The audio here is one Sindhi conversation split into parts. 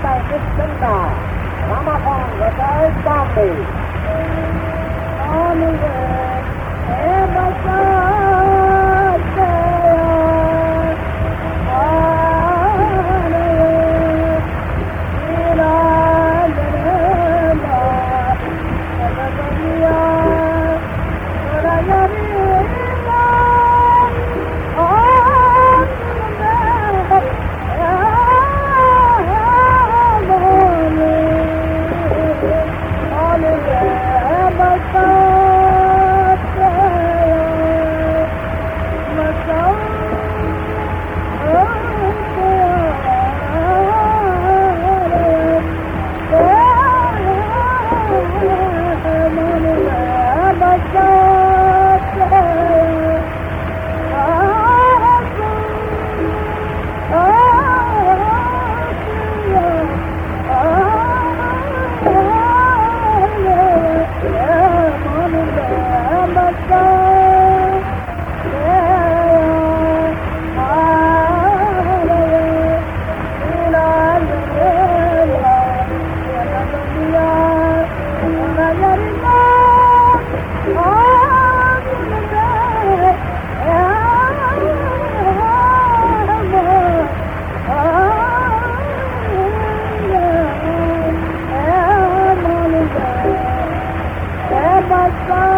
Santa Cristinda. Gramophone, the third zombie. Bye.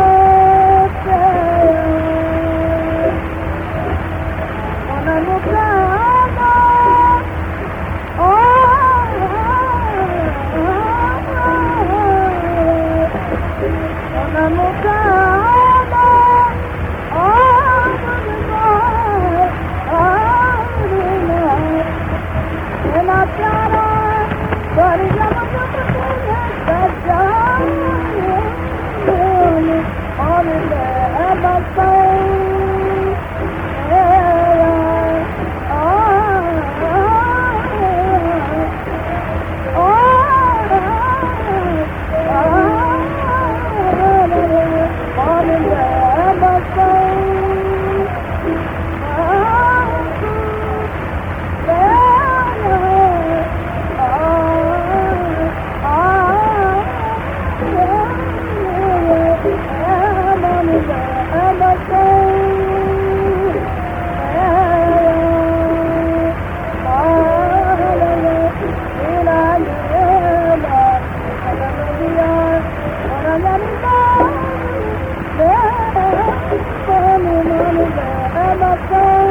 Oh,